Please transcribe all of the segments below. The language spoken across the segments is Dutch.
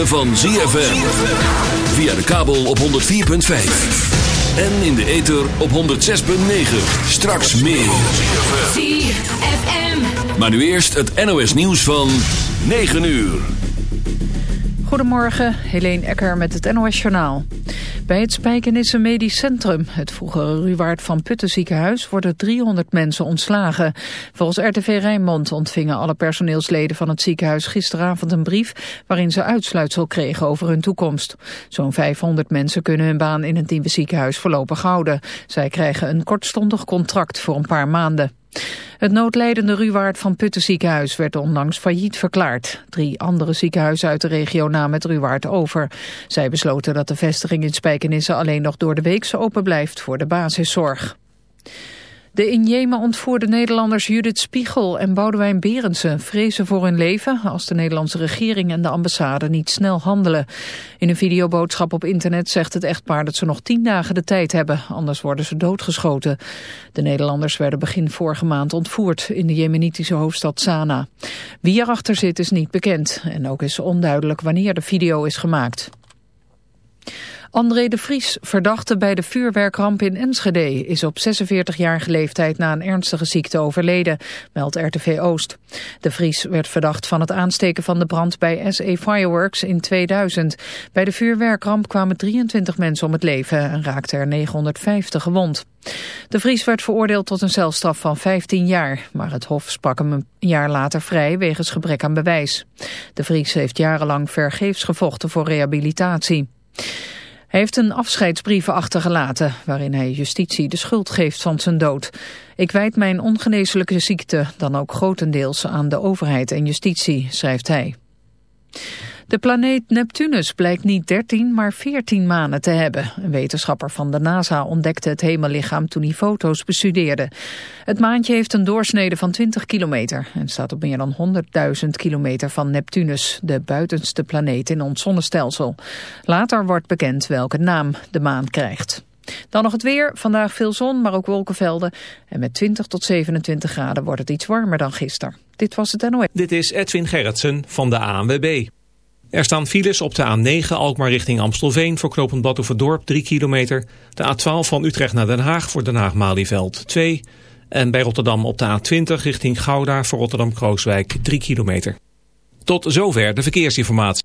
ritme van ZFM. Via de kabel op 104.5. En in de ether op 106.9. Straks meer. ZFM. Maar nu eerst het NOS nieuws van 9 uur. Goedemorgen, Helene Ecker met het NOS Journaal. Bij het Spijkenisse Medisch Centrum, het vroegere Ruwaard van Putten ziekenhuis, worden 300 mensen ontslagen. Volgens RTV Rijnmond ontvingen alle personeelsleden van het ziekenhuis gisteravond een brief waarin ze uitsluitsel kregen over hun toekomst. Zo'n 500 mensen kunnen hun baan in het nieuwe ziekenhuis voorlopig houden. Zij krijgen een kortstondig contract voor een paar maanden. Het noodlijdende Ruwaard van Putten ziekenhuis werd onlangs failliet verklaard. Drie andere ziekenhuizen uit de regio namen het Ruwaard over. Zij besloten dat de vestiging in Spijkenisse alleen nog door de week open blijft voor de basiszorg. De in Jemen ontvoerde Nederlanders Judith Spiegel en Boudewijn Berendsen vrezen voor hun leven als de Nederlandse regering en de ambassade niet snel handelen. In een videoboodschap op internet zegt het echtpaar dat ze nog tien dagen de tijd hebben, anders worden ze doodgeschoten. De Nederlanders werden begin vorige maand ontvoerd in de jemenitische hoofdstad Sanaa. Wie erachter zit is niet bekend en ook is onduidelijk wanneer de video is gemaakt. André de Vries, verdachte bij de vuurwerkramp in Enschede, is op 46-jarige leeftijd na een ernstige ziekte overleden, meldt RTV Oost. De Vries werd verdacht van het aansteken van de brand bij SE Fireworks in 2000. Bij de vuurwerkramp kwamen 23 mensen om het leven en raakten er 950 gewond. De Vries werd veroordeeld tot een celstraf van 15 jaar, maar het Hof sprak hem een jaar later vrij wegens gebrek aan bewijs. De Vries heeft jarenlang vergeefs gevochten voor rehabilitatie. Hij heeft een afscheidsbrief achtergelaten waarin hij justitie de schuld geeft van zijn dood. Ik wijd mijn ongeneeslijke ziekte dan ook grotendeels aan de overheid en justitie, schrijft hij. De planeet Neptunus blijkt niet 13, maar 14 manen te hebben. Een wetenschapper van de NASA ontdekte het hemellichaam toen hij foto's bestudeerde. Het maantje heeft een doorsnede van 20 kilometer en staat op meer dan 100.000 kilometer van Neptunus, de buitenste planeet in ons zonnestelsel. Later wordt bekend welke naam de maan krijgt. Dan nog het weer. Vandaag veel zon, maar ook wolkenvelden. En met 20 tot 27 graden wordt het iets warmer dan gisteren. Dit was het NOS. Dit is Edwin Gerritsen van de ANWB. Er staan files op de A9 Alkmaar richting Amstelveen voor knooppunt Badhoevedorp 3 kilometer. De A12 van Utrecht naar Den Haag voor Den Haag-Malieveld 2. En bij Rotterdam op de A20 richting Gouda voor Rotterdam-Krooswijk 3 kilometer. Tot zover de verkeersinformatie.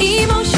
Emotion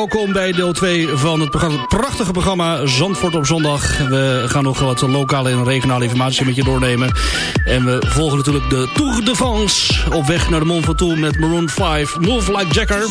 welkom bij deel 2 van het prachtige programma Zandvoort op zondag. We gaan nog wat lokale en regionale informatie met je doornemen. En we volgen natuurlijk de Tour de France op weg naar de Mont Ventoux met Maroon 5, Move Like Jagger.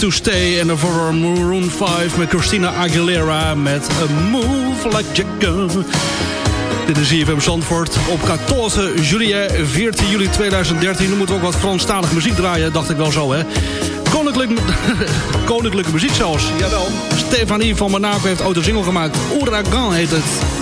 To Stay. En daarvoor Maroon 5 met Christina Aguilera met A Move Like Jagger. Dit is IFM Zandvoort op 14 juli, 14 juli 2013. Dan moeten we ook wat Franstalige muziek draaien, dacht ik wel zo, hè. Koninklijk, koninklijke muziek zelfs, jawel. Stefanie van Monaco heeft ooit een single gemaakt. Ouragan heet het.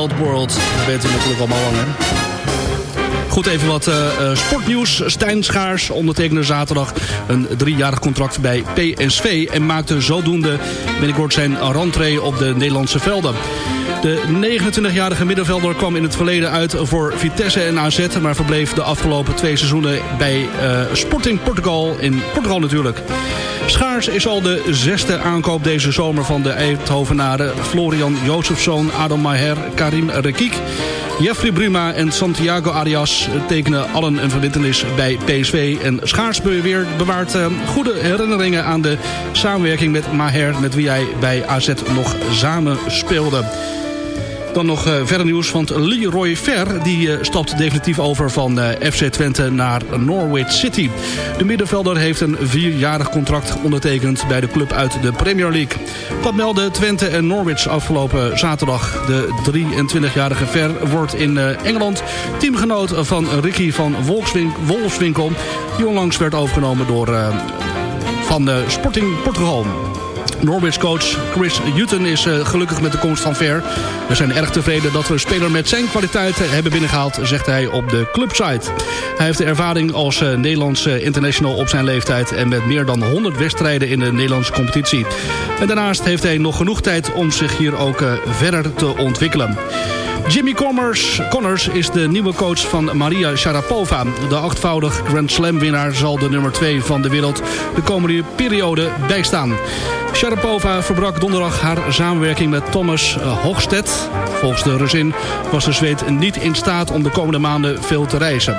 Wild world. Dat weten we natuurlijk allemaal lang, hè? Goed, even wat eh, eh, sportnieuws. Stijn Schaars ondertekende zaterdag een driejarig contract bij PSV... en maakte zodoende binnenkort zijn rentree op de Nederlandse velden. De 29-jarige middenvelder kwam in het verleden uit voor Vitesse en AZ... maar verbleef de afgelopen twee seizoenen bij eh, Sporting Portugal, in Portugal natuurlijk. Schaars is al de zesde aankoop deze zomer van de Eindhovenaren. Florian Jozefzoon, Adam Maher, Karim Rekiek... Jeffrey Bruma en Santiago Arias tekenen allen een verbintenis bij PSV. En Schaars bewaart eh, goede herinneringen aan de samenwerking met Maher... met wie hij bij AZ nog samen speelde. Dan nog uh, verder nieuws, want Leroy Ver die, uh, stapt definitief over van uh, FC Twente naar Norwich City. De middenvelder heeft een vierjarig contract ondertekend bij de club uit de Premier League. Dat meldde Twente en Norwich afgelopen zaterdag. De 23-jarige Ver wordt in Engeland teamgenoot van Ricky van Wolfswinkel die onlangs werd overgenomen door van Sporting Portugal. Norwich coach Chris Hutton is uh, gelukkig met de komst van Ver. We zijn erg tevreden dat we een speler met zijn kwaliteiten hebben binnengehaald, zegt hij op de clubsite. Hij heeft de ervaring als uh, Nederlandse international op zijn leeftijd en met meer dan 100 wedstrijden in de Nederlandse competitie. En daarnaast heeft hij nog genoeg tijd om zich hier ook verder te ontwikkelen. Jimmy Connors, Connors is de nieuwe coach van Maria Sharapova. De achtvoudig Grand Slam winnaar zal de nummer 2 van de wereld de komende periode bijstaan. Sharapova verbrak donderdag haar samenwerking met Thomas Hoogstedt. Volgens de Rusin was de Zweed niet in staat om de komende maanden veel te reizen.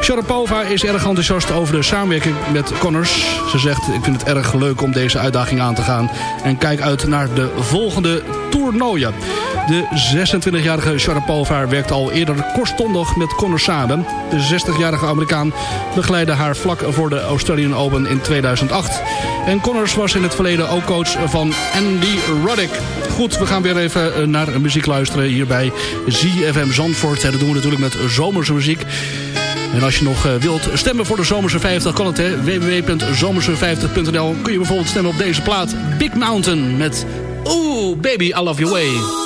Sharapova is erg enthousiast over de samenwerking met Connors. Ze zegt, ik vind het erg leuk om deze uitdaging aan te gaan. En kijk uit naar de volgende toernooien. De 26-jarige Sharapova werkte al eerder kortstondig met Connors samen. De 60-jarige Amerikaan begeleidde haar vlak voor de Australian Open in 2008. En Connors was in het verleden ook coach van Andy Roddick. Goed, we gaan weer even naar muziek luisteren hier bij ZFM Zandvoort. Dat doen we natuurlijk met zomerse muziek. En als je nog uh, wilt stemmen voor de Zomerse 50, kan het hè. www.zomerse50.nl kun je bijvoorbeeld stemmen op deze plaat. Big Mountain met Ooh, baby, I love your way.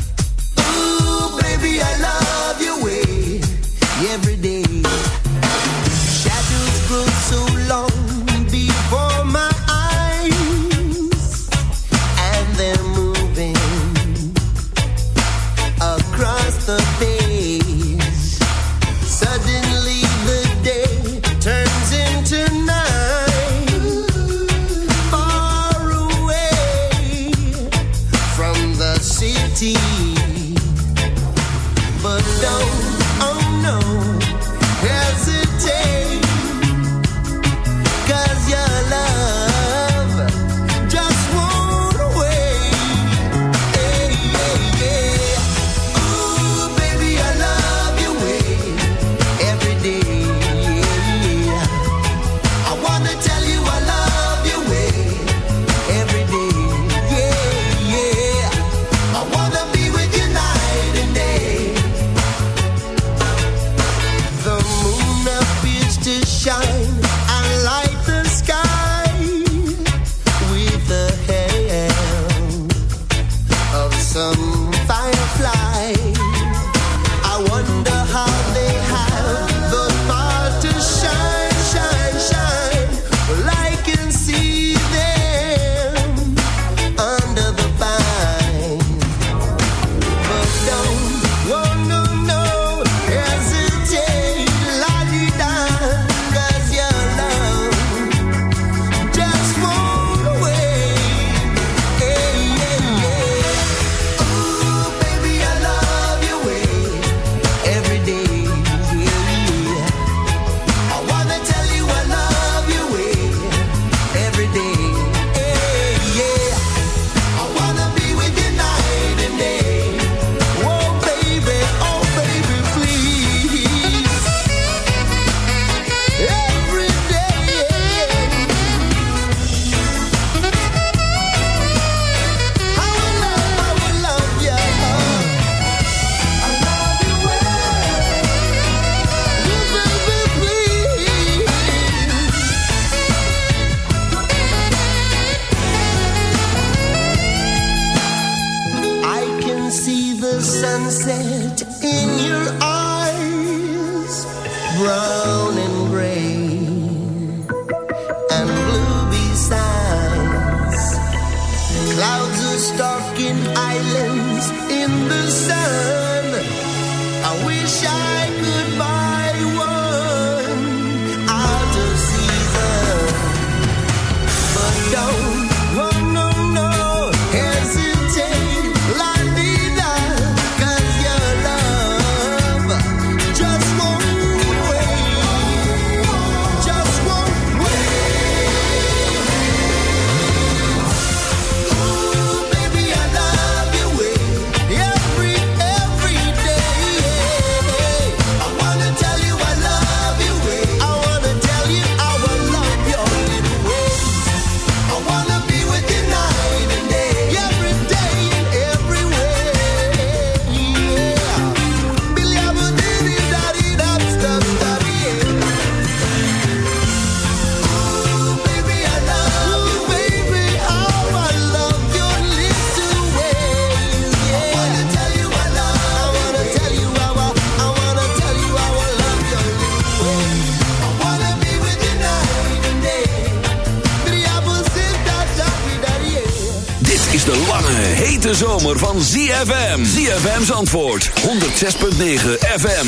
ZFM Zandvoort 106.9 FM.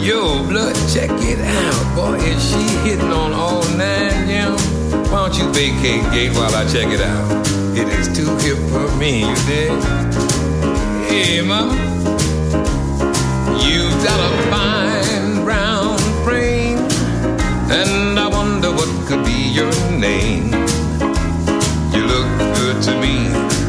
Yo, blood, check it out. Boy, is she hitting on all nine, yeah. Why don't you vacate gate while I check it out? It is too hip for me, you dig? Hey, mama, got a fine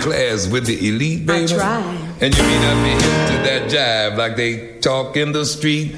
class with the elite, baby. try. And you may not be hip to that jive like they talk in the street.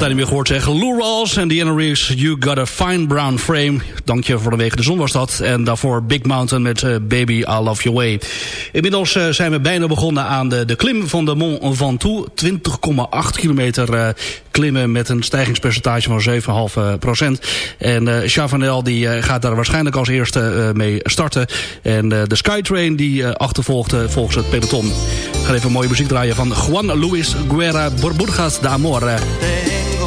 Tijd niet meer gehoord zeggen. Lou Rawls en Diana Reeves, You Got a Fine Brown Frame. Dank je voor de wegen de zon was dat. En daarvoor Big Mountain met eh, Baby I Love Your Way. Inmiddels eh, zijn we bijna begonnen aan de, de klim van de Mont Ventoux. 20,8 kilometer eh, klimmen met een stijgingspercentage van 7,5 procent. En Chavanel die gaat daar waarschijnlijk als eerste mee starten. En de Skytrain die achtervolgt volgens het peloton. Ik ga even mooie muziek draaien van Juan Luis Guerra Burburgas de Amor.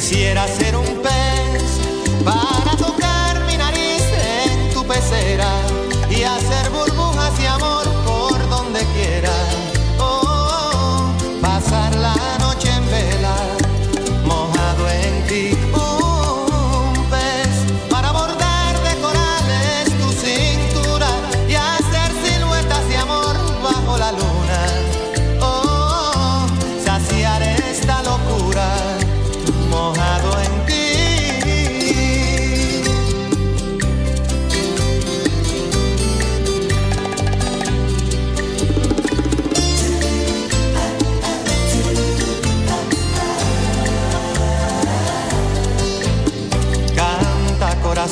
Quisiera ser un pez para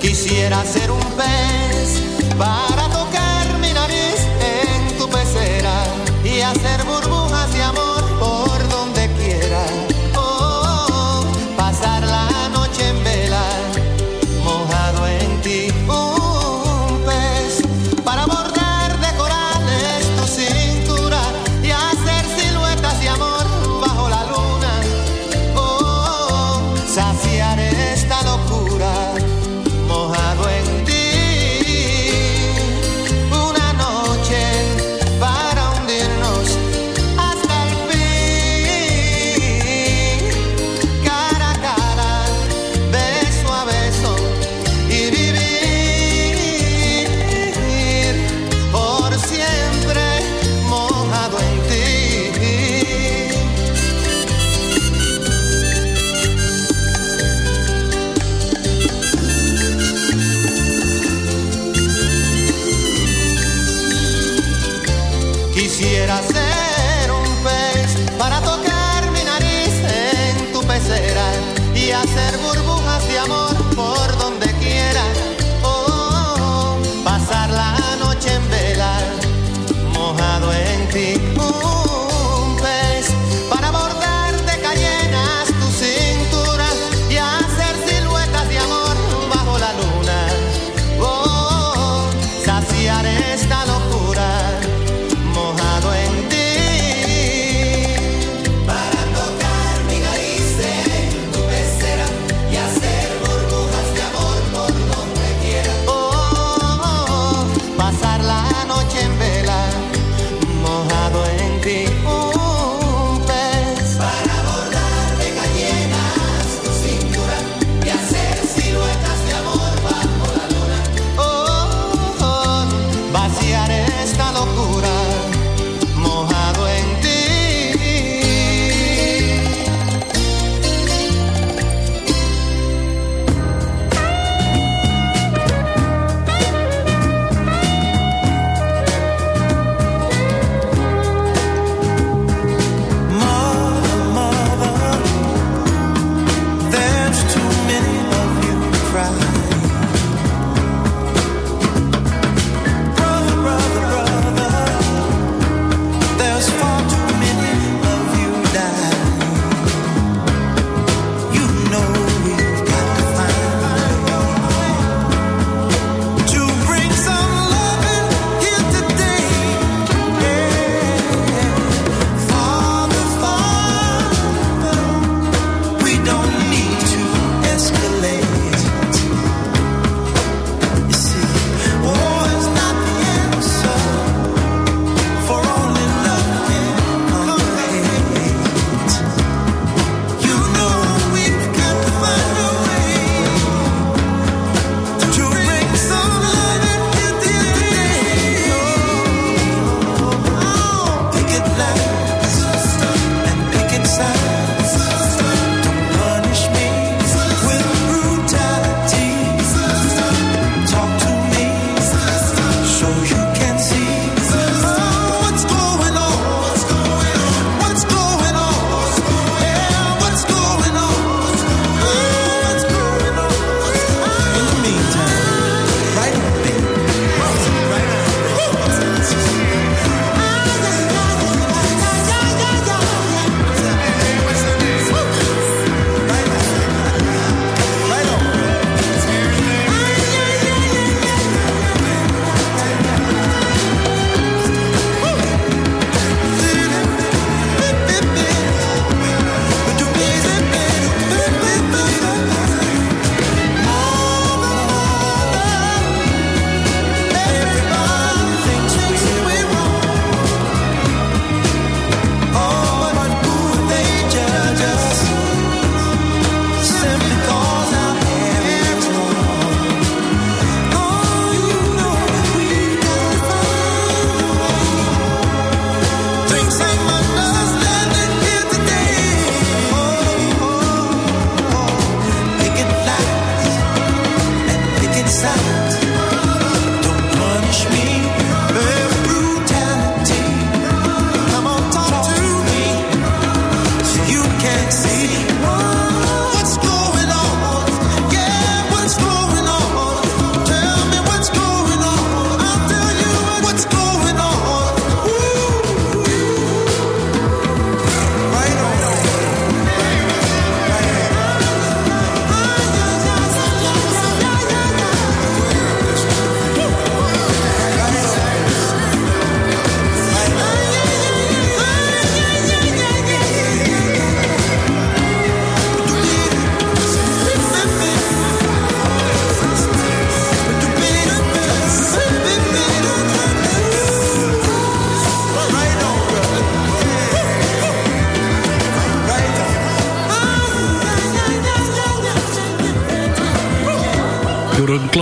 Quisiera ser un pez para tocar mi nariz en tu pecera y hacer burbujas de amor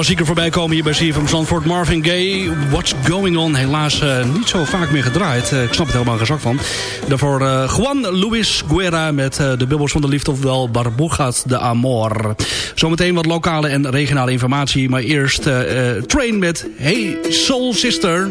klassieker voorbij komen hier bij CFM Zandvoort. Marvin Gaye, What's Going On. Helaas eh, niet zo vaak meer gedraaid. Eh, ik snap het helemaal geen zak van. Daarvoor eh, Juan Luis Guerra met de bubbels van de liefde. Ofwel Barbugas de Amor. Zometeen wat lokale en regionale informatie. Maar eerst Train met Hey Soul Sister.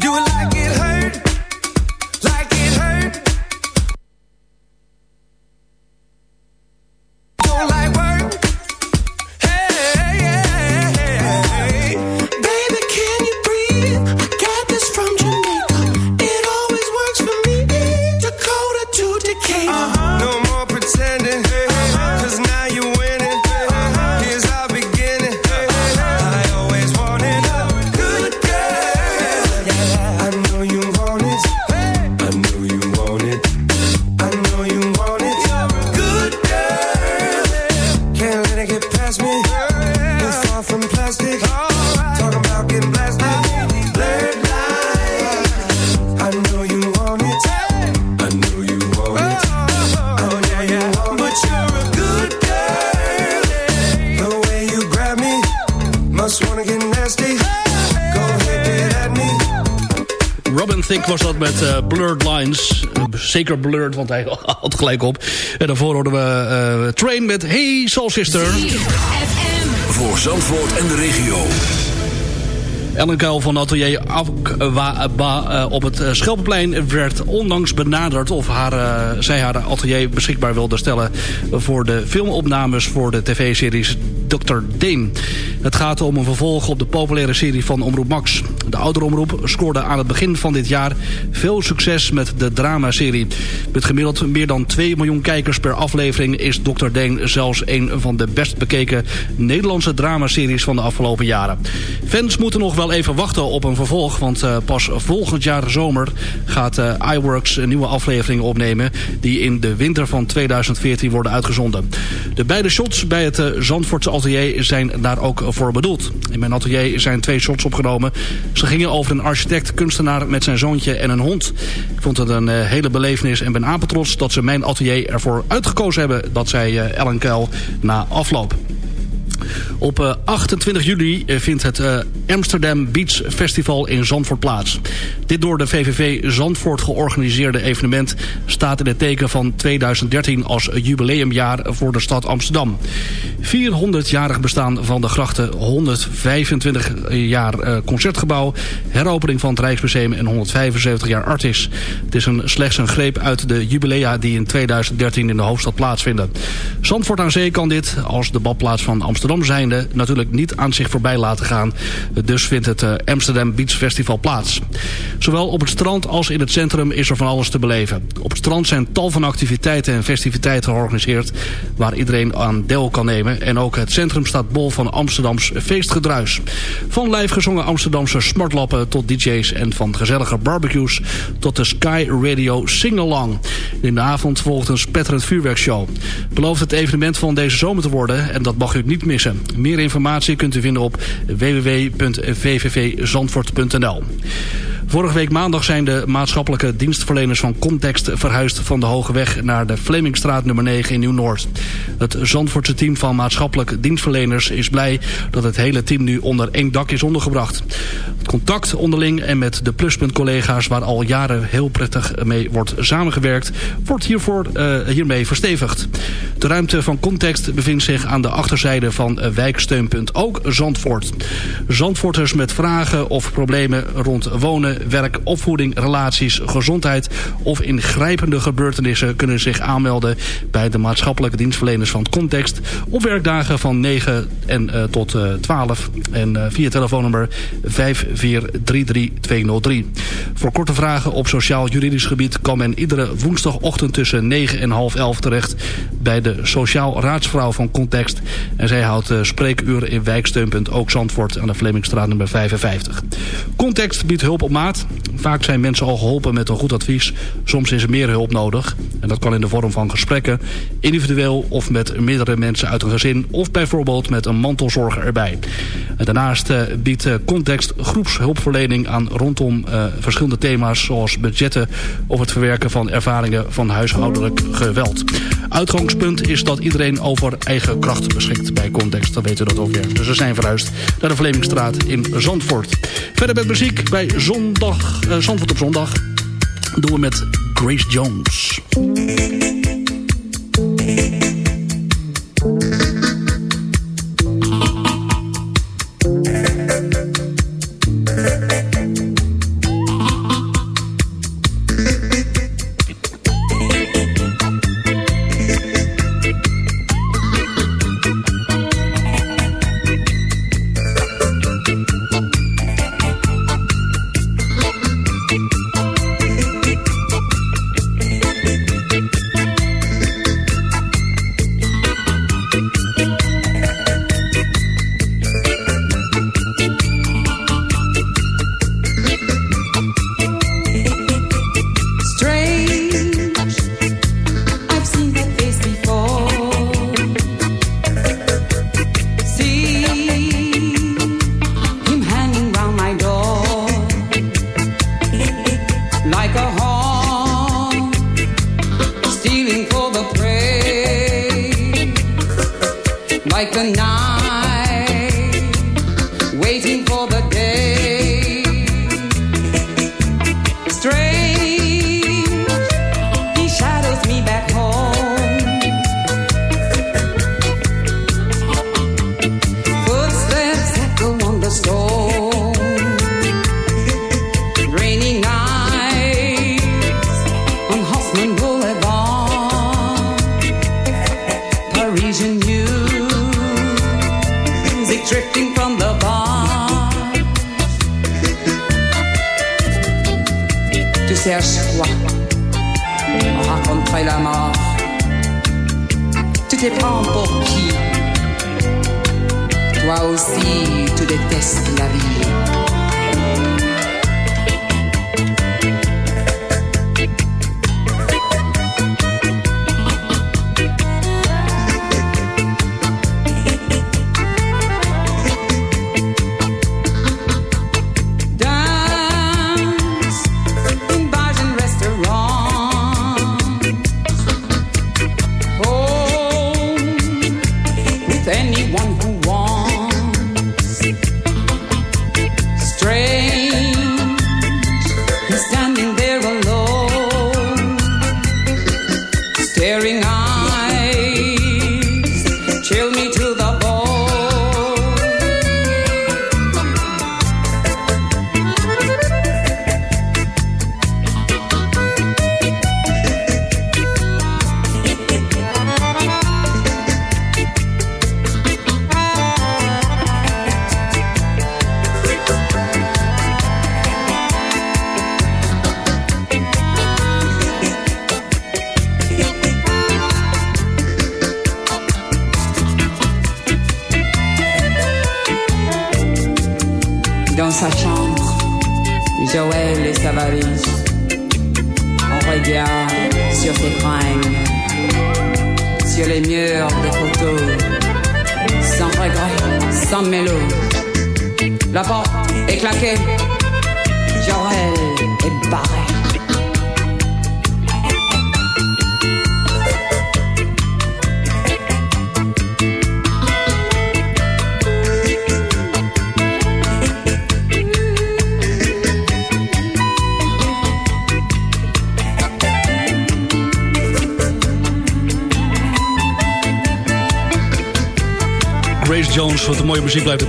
Do it zeker blurred, want hij had gelijk op. En daarvoor hoorden we eh, Train met Hey Soul Sister. Voor Zandvoort en de regio. Ellen Kuil van atelier uh, op het uh, Schelpenplein werd onlangs benaderd of haar, uh, zij haar atelier beschikbaar wilde stellen voor de filmopnames voor de tv-series Dr. Deen. Het gaat om een vervolg op de populaire serie van Omroep Max. De oudere omroep scoorde aan het begin van dit jaar veel succes met de dramaserie. Met gemiddeld meer dan 2 miljoen kijkers per aflevering is Dr. Deen zelfs een van de best bekeken Nederlandse dramaseries van de afgelopen jaren. Fans moeten nog wel even wachten op een vervolg, want uh, pas volgend jaar zomer gaat uh, iWorks een nieuwe aflevering opnemen die in de winter van 2014 worden uitgezonden. De beide shots bij het uh, Zandvoortse atelier zijn daar ook voor bedoeld. In mijn atelier zijn twee shots opgenomen. Ze gingen over een architect, kunstenaar met zijn zoontje en een hond. Ik vond het een hele belevenis en ben apetrots dat ze mijn atelier ervoor uitgekozen hebben. Dat zei Ellen Kuil na afloop. Op uh, 28 juli vindt het uh, Amsterdam Beach Festival in Zandvoort plaats. Dit door de VVV Zandvoort georganiseerde evenement staat in het teken van 2013 als jubileumjaar voor de stad Amsterdam. 400-jarig bestaan van de grachten, 125 jaar concertgebouw, heropening van het Rijksmuseum en 175 jaar Artis. Het is een, slechts een greep uit de jubilea die in 2013 in de hoofdstad plaatsvinden. Zandvoort aan Zee kan dit als de badplaats van Amsterdam zijnde natuurlijk niet aan zich voorbij laten gaan. Dus vindt het uh, Amsterdam Beach Festival plaats. Zowel op het strand als in het centrum is er van alles te beleven. Op het strand zijn tal van activiteiten en festiviteiten georganiseerd waar iedereen aan deel kan nemen. En ook het centrum staat bol van Amsterdams feestgedruis. Van live gezongen Amsterdamse smartlappen tot DJ's en van gezellige barbecues tot de Sky Radio Sing-Along. In de avond volgt een spetterend vuurwerkshow. Belooft het evenement van deze zomer te worden en dat mag u niet missen. Meer informatie kunt u vinden op www.vvvzandvoort.nl. Vorige week maandag zijn de maatschappelijke dienstverleners van Context verhuisd van de Hoge Weg naar de Vlemingstraat nummer 9 in Nieuw-Noord. Het Zandvoortse team van maatschappelijke dienstverleners is blij dat het hele team nu onder één dak is ondergebracht. Het contact onderling en met de pluspunt collega's waar al jaren heel prettig mee wordt samengewerkt, wordt hiervoor, uh, hiermee verstevigd. De ruimte van Context bevindt zich aan de achterzijde van wijksteunpunt ook Zandvoort. Zandvoorters met vragen of problemen rond wonen, werk, opvoeding, relaties, gezondheid of ingrijpende gebeurtenissen kunnen zich aanmelden bij de maatschappelijke dienstverleners van Context op werkdagen van 9 en, uh, tot uh, 12 en uh, via telefoonnummer 5433203. Voor korte vragen op sociaal-juridisch gebied kan men iedere woensdagochtend tussen 9 en half 11 terecht bij de sociaal raadsvrouw van Context en zij houdt spreekuren in wijksteunpunt ook Zandvoort aan de Vlemingstraat nummer 55. Context biedt hulp op Vaak zijn mensen al geholpen met een goed advies. Soms is er meer hulp nodig. En dat kan in de vorm van gesprekken, individueel of met meerdere mensen uit een gezin... of bijvoorbeeld met een mantelzorger erbij. Daarnaast eh, biedt eh, Context groepshulpverlening aan rondom eh, verschillende thema's... zoals budgetten of het verwerken van ervaringen van huishoudelijk geweld. Uitgangspunt is dat iedereen over eigen kracht beschikt bij Context. Dan weten we dat ook weer. Dus we zijn verhuisd naar de Vlemingstraat in Zandvoort. Verder met muziek bij zondag, Zandvoort op zondag doen we met Grace Jones.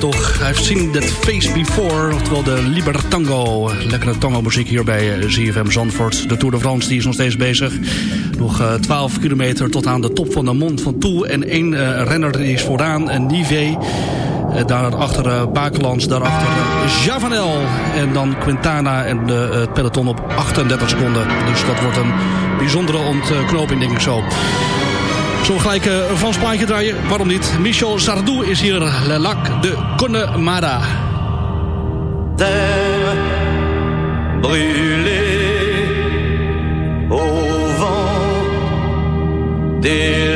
Toch. I've seen that face before, oftewel de Libertango. Lekkere tango muziek hier bij eh, ZFM Zandvoort. De Tour de France die is nog steeds bezig. Nog eh, 12 kilometer tot aan de top van de mond van Toe. En één eh, renner is vooraan, Nive. Daarachter uh, Bakelands, daarachter Javanel. En dan Quintana en het peloton op 38 seconden. Dus dat wordt een bijzondere ontknoping, denk ik zo. Zo gelijk een Frans plaatje draaien. Waarom niet? Michel Sardou is hier. Le Lac de Connemara. Terre, au vent des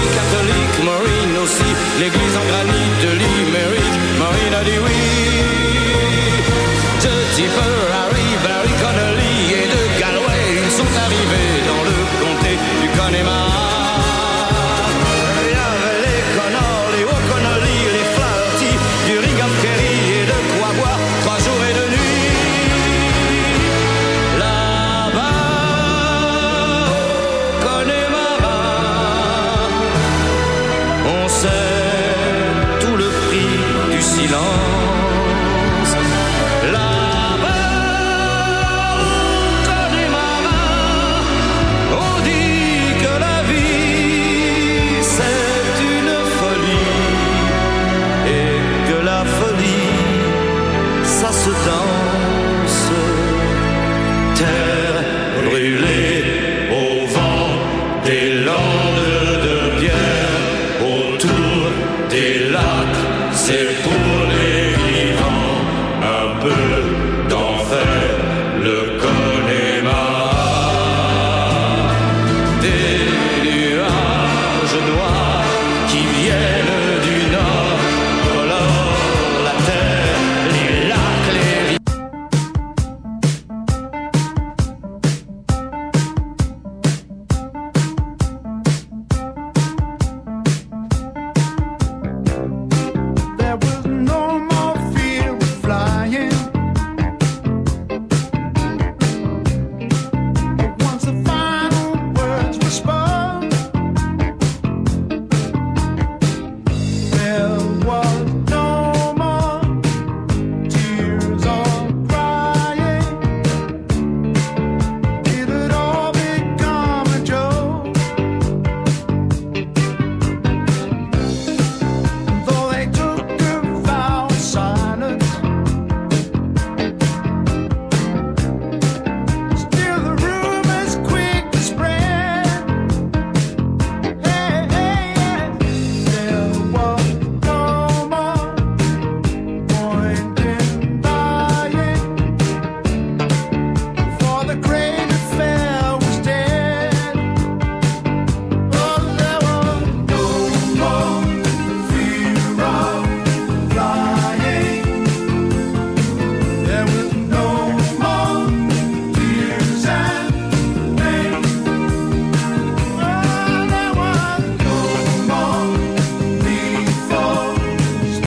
suis catholique,